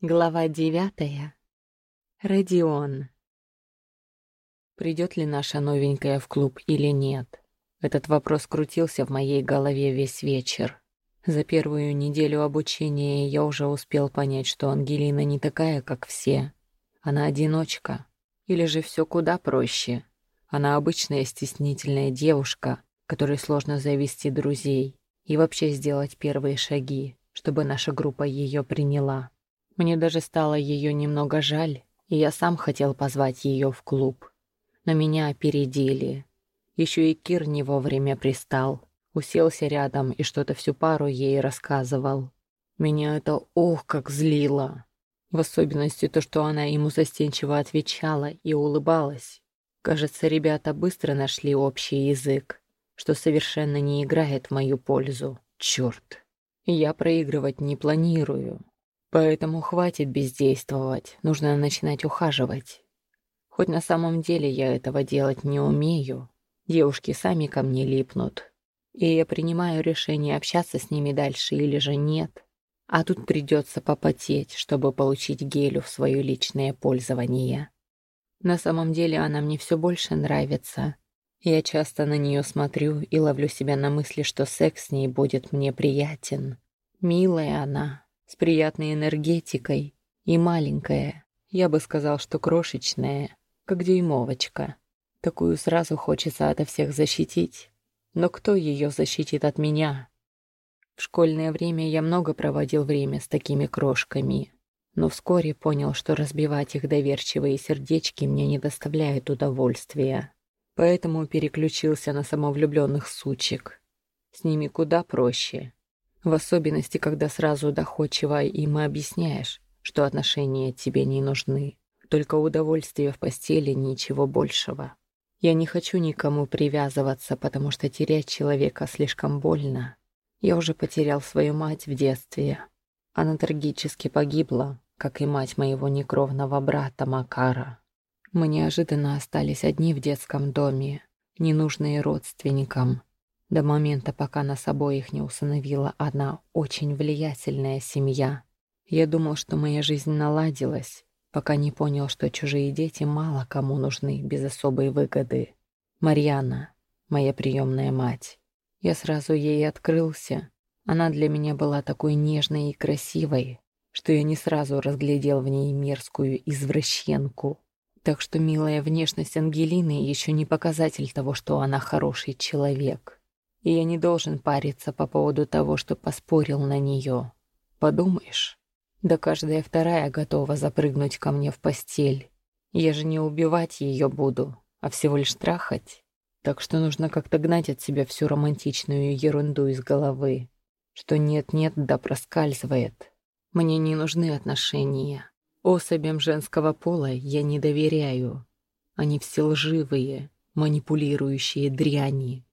Глава девятая. Родион. Придет ли наша новенькая в клуб или нет? Этот вопрос крутился в моей голове весь вечер. За первую неделю обучения я уже успел понять, что Ангелина не такая, как все. Она одиночка. Или же все куда проще. Она обычная стеснительная девушка, которой сложно завести друзей и вообще сделать первые шаги, чтобы наша группа ее приняла. Мне даже стало ее немного жаль, и я сам хотел позвать ее в клуб. Но меня опередили. Еще и Кир не вовремя пристал. Уселся рядом и что-то всю пару ей рассказывал. Меня это ох как злило. В особенности то, что она ему застенчиво отвечала и улыбалась. Кажется, ребята быстро нашли общий язык, что совершенно не играет в мою пользу. Черт. Я проигрывать не планирую. Поэтому хватит бездействовать, нужно начинать ухаживать. Хоть на самом деле я этого делать не умею. Девушки сами ко мне липнут. И я принимаю решение общаться с ними дальше или же нет. А тут придется попотеть, чтобы получить гелю в свое личное пользование. На самом деле она мне все больше нравится. Я часто на нее смотрю и ловлю себя на мысли, что секс с ней будет мне приятен. Милая она, с приятной энергетикой и маленькая. Я бы сказал, что крошечная, как дюймовочка. Такую сразу хочется ото всех защитить. Но кто ее защитит от меня? В школьное время я много проводил время с такими крошками, но вскоре понял, что разбивать их доверчивые сердечки мне не доставляет удовольствия. Поэтому переключился на самовлюбленных сучек. С ними куда проще. В особенности, когда сразу доходчиво им объясняешь, что отношения тебе не нужны. Только удовольствие в постели, ничего большего. Я не хочу никому привязываться, потому что терять человека слишком больно. Я уже потерял свою мать в детстве. Она трагически погибла, как и мать моего некровного брата Макара. Мы неожиданно остались одни в детском доме, ненужные родственникам, до момента, пока нас обоих не усыновила одна очень влиятельная семья. Я думал, что моя жизнь наладилась, пока не понял, что чужие дети мало кому нужны без особой выгоды. Марьяна, моя приемная мать. Я сразу ей открылся. Она для меня была такой нежной и красивой, что я не сразу разглядел в ней мерзкую извращенку. Так что милая внешность Ангелины еще не показатель того, что она хороший человек и я не должен париться по поводу того, что поспорил на нее. Подумаешь, да каждая вторая готова запрыгнуть ко мне в постель. Я же не убивать ее буду, а всего лишь трахать. Так что нужно как-то гнать от себя всю романтичную ерунду из головы, что нет-нет, да проскальзывает. Мне не нужны отношения. Особям женского пола я не доверяю. Они все лживые, манипулирующие дряни.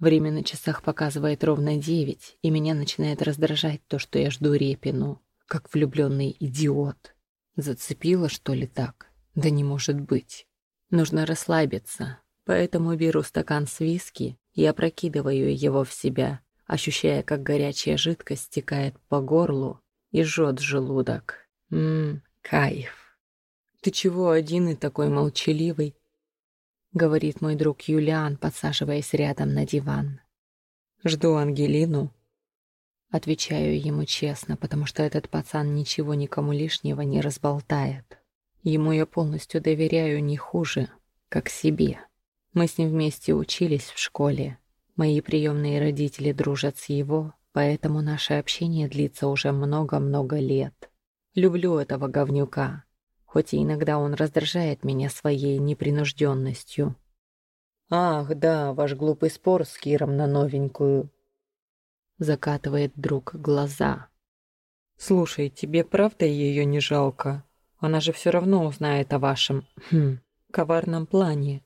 Время на часах показывает ровно девять, и меня начинает раздражать то, что я жду Репину, как влюбленный идиот. Зацепило, что ли, так? Да не может быть. Нужно расслабиться, поэтому беру стакан с виски и опрокидываю его в себя, ощущая, как горячая жидкость стекает по горлу и жжет желудок. Ммм, кайф. Ты чего один и такой молчаливый? — говорит мой друг Юлиан, подсаживаясь рядом на диван. «Жду Ангелину». Отвечаю ему честно, потому что этот пацан ничего никому лишнего не разболтает. Ему я полностью доверяю не хуже, как себе. Мы с ним вместе учились в школе. Мои приемные родители дружат с его, поэтому наше общение длится уже много-много лет. Люблю этого говнюка, хоть и иногда он раздражает меня своей непринужденностью. «Ах, да, ваш глупый спор с Киром на новенькую», — закатывает друг глаза. «Слушай, тебе правда ее не жалко? Она же все равно узнает о вашем, хм, коварном плане».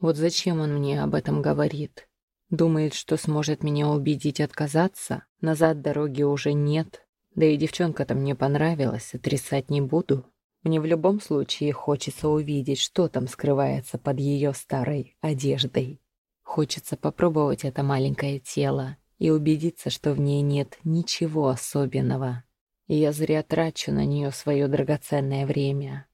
Вот зачем он мне об этом говорит? Думает, что сможет меня убедить отказаться? Назад дороги уже нет. Да и девчонка-то мне понравилась, отрицать не буду. Мне в любом случае хочется увидеть, что там скрывается под ее старой одеждой. Хочется попробовать это маленькое тело и убедиться, что в ней нет ничего особенного. Я зря трачу на нее свое драгоценное время.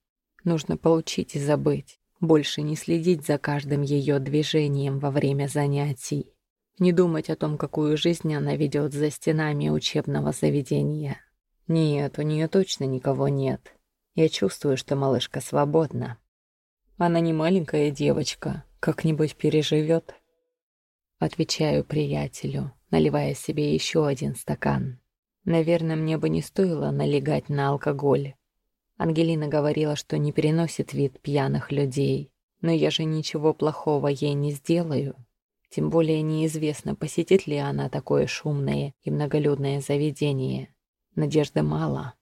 Нужно получить и забыть, больше не следить за каждым ее движением во время занятий, не думать о том, какую жизнь она ведет за стенами учебного заведения. Нет, у нее точно никого нет. Я чувствую, что малышка свободна. Она не маленькая девочка, как-нибудь переживет. Отвечаю приятелю, наливая себе еще один стакан. Наверное, мне бы не стоило налегать на алкоголь. Ангелина говорила, что не переносит вид пьяных людей. Но я же ничего плохого ей не сделаю. Тем более неизвестно, посетит ли она такое шумное и многолюдное заведение. Надежды мало.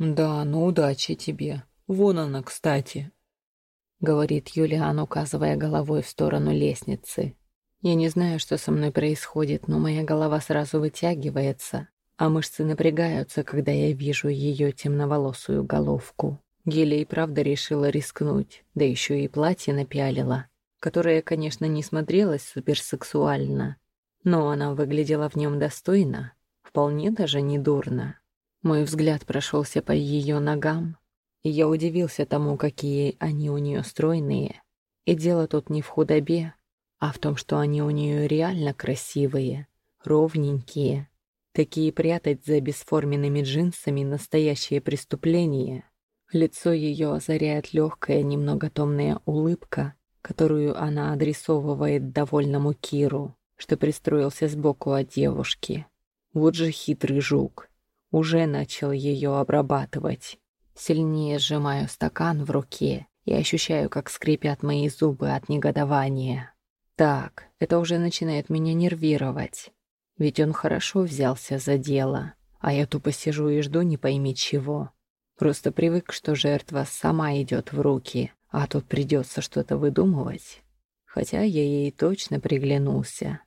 «Да, ну удачи тебе. Вон она, кстати», — говорит Юлиан, указывая головой в сторону лестницы. Я не знаю, что со мной происходит, но моя голова сразу вытягивается, а мышцы напрягаются, когда я вижу ее темноволосую головку. Геля и правда решила рискнуть, да еще и платье напялила, которое, конечно, не смотрелось суперсексуально, но она выглядела в нем достойно, вполне даже недурно. Мой взгляд прошелся по ее ногам, и я удивился тому, какие они у нее стройные. И дело тут не в худобе, а в том, что они у нее реально красивые, ровненькие, Такие прятать за бесформенными джинсами настоящее преступление. Лицо ее озаряет легкая, немного томная улыбка, которую она адресовывает довольному Киру, что пристроился сбоку от девушки. Вот же хитрый жук. Уже начал ее обрабатывать. Сильнее сжимаю стакан в руке и ощущаю, как скрипят мои зубы от негодования. Так, это уже начинает меня нервировать. Ведь он хорошо взялся за дело, а я тупо сижу и жду не пойми чего. Просто привык, что жертва сама идет в руки, а тут придется что-то выдумывать. Хотя я ей точно приглянулся.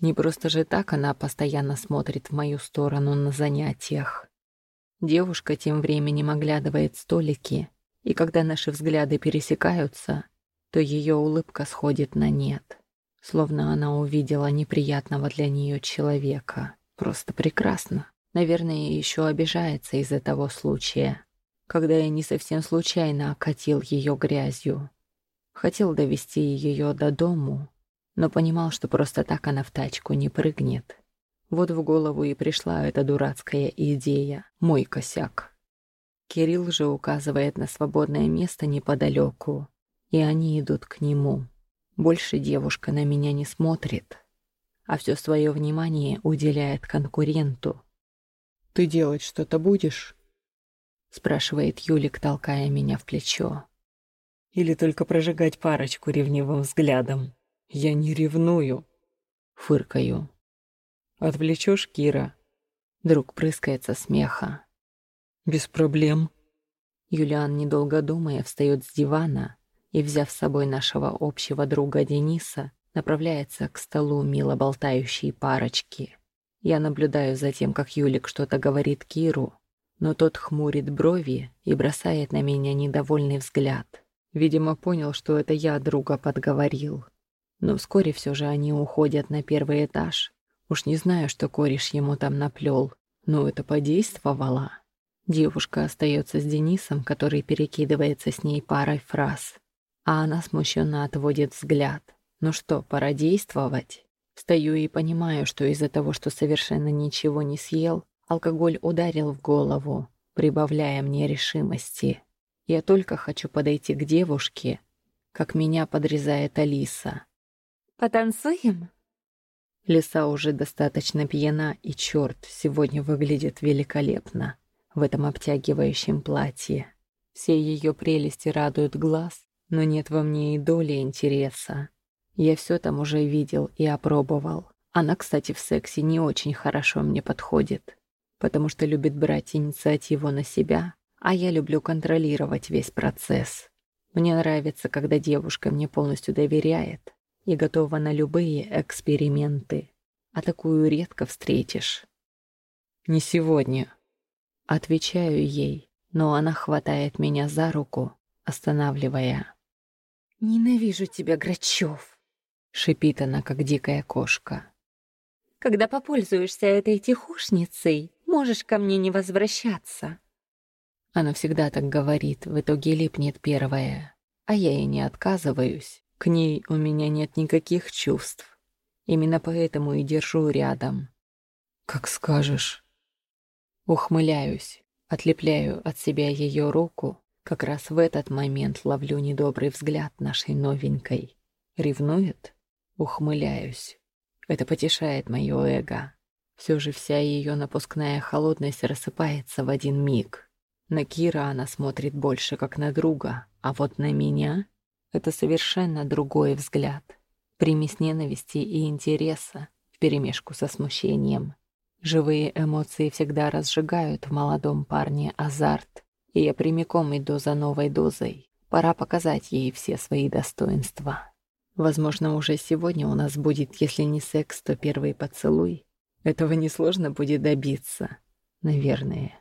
Не просто же так она постоянно смотрит в мою сторону на занятиях. Девушка тем временем оглядывает столики, и когда наши взгляды пересекаются, то ее улыбка сходит на нет. Словно она увидела неприятного для нее человека. Просто прекрасно. Наверное, еще обижается из-за того случая, когда я не совсем случайно окатил ее грязью. Хотел довести ее до дому, но понимал, что просто так она в тачку не прыгнет. Вот в голову и пришла эта дурацкая идея. Мой косяк. Кирилл же указывает на свободное место неподалеку, и они идут к нему. Больше девушка на меня не смотрит, а все свое внимание уделяет конкуренту. «Ты делать что-то будешь?» спрашивает Юлик, толкая меня в плечо. «Или только прожигать парочку ревнивым взглядом? Я не ревную!» Фыркаю. «Отвлечешь Кира?» Друг прыскается смеха. «Без проблем». Юлиан, недолго думая, встает с дивана и, взяв с собой нашего общего друга Дениса, направляется к столу мило болтающей парочки. Я наблюдаю за тем, как Юлик что-то говорит Киру, но тот хмурит брови и бросает на меня недовольный взгляд. Видимо, понял, что это я друга подговорил. Но вскоре все же они уходят на первый этаж. Уж не знаю, что кореш ему там наплел, но это подействовало. Девушка остается с Денисом, который перекидывается с ней парой фраз а она смущенно отводит взгляд. Ну что, пора действовать? Стою и понимаю, что из-за того, что совершенно ничего не съел, алкоголь ударил в голову, прибавляя мне решимости. Я только хочу подойти к девушке, как меня подрезает Алиса. «Потанцуем?» Лиса уже достаточно пьяна, и черт, сегодня выглядит великолепно в этом обтягивающем платье. Все ее прелести радуют глаз, но нет во мне и доли интереса. Я все там уже видел и опробовал. Она, кстати, в сексе не очень хорошо мне подходит, потому что любит брать инициативу на себя, а я люблю контролировать весь процесс. Мне нравится, когда девушка мне полностью доверяет и готова на любые эксперименты, а такую редко встретишь. «Не сегодня», — отвечаю ей, но она хватает меня за руку, останавливая. «Ненавижу тебя, Грачев!» — шипит она, как дикая кошка. «Когда попользуешься этой тихушницей, Можешь ко мне не возвращаться. Она всегда так говорит, в итоге липнет первая. А я ей не отказываюсь. К ней у меня нет никаких чувств. Именно поэтому и держу рядом. Как скажешь. Ухмыляюсь, отлепляю от себя ее руку. Как раз в этот момент ловлю недобрый взгляд нашей новенькой. Ревнует? Ухмыляюсь. Это потешает мое эго. Все же вся ее напускная холодность рассыпается в один миг. На Кира она смотрит больше как на друга, а вот на меня — это совершенно другой взгляд. Примесь ненависти и интереса вперемешку со смущением. Живые эмоции всегда разжигают в молодом парне азарт, и я прямиком иду за новой дозой. Пора показать ей все свои достоинства. Возможно, уже сегодня у нас будет, если не секс, то первый поцелуй. Этого несложно будет добиться. Наверное.